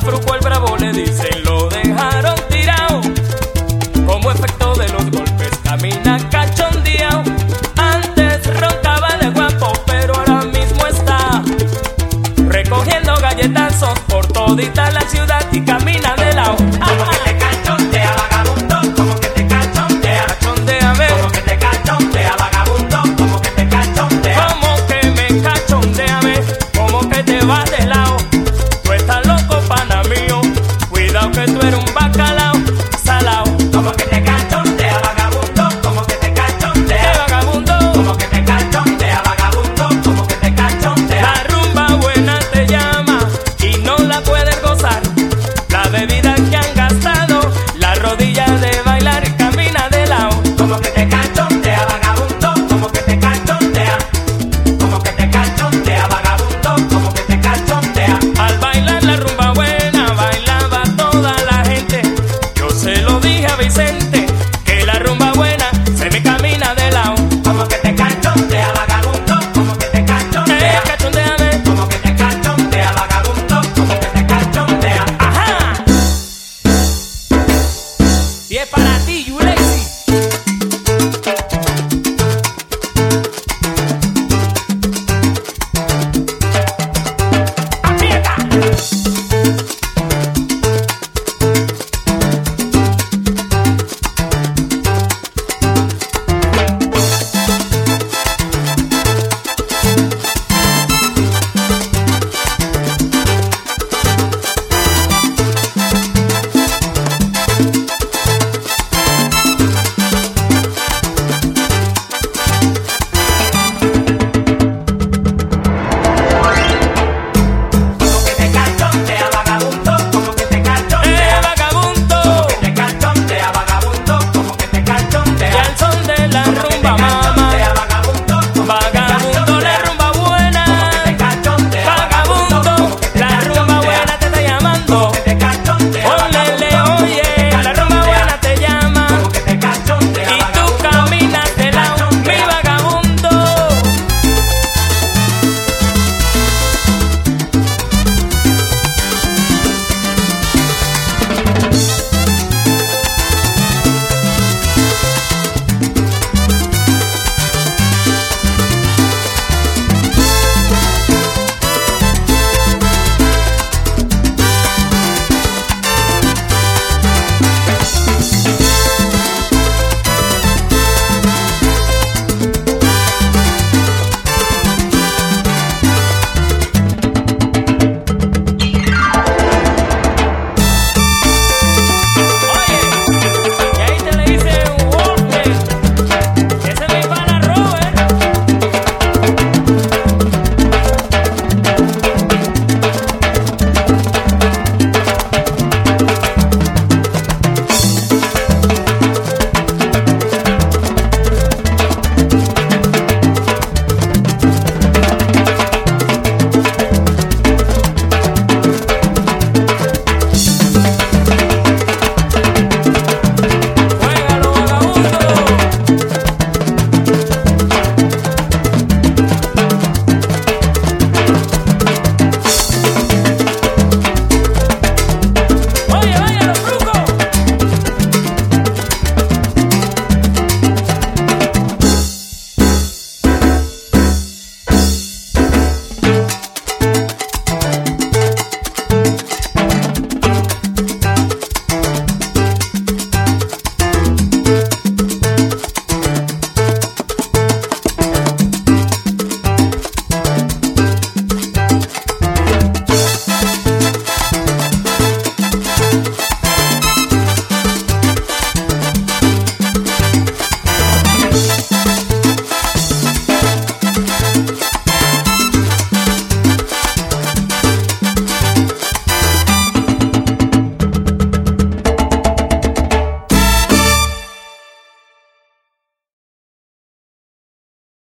Fruco el Bravo le dicen lo dejaron tirado. Como efecto de los golpes camina cachondeado. Antes roncaba de guapo, pero ahora mismo está recogiendo galletazos por todita bebida.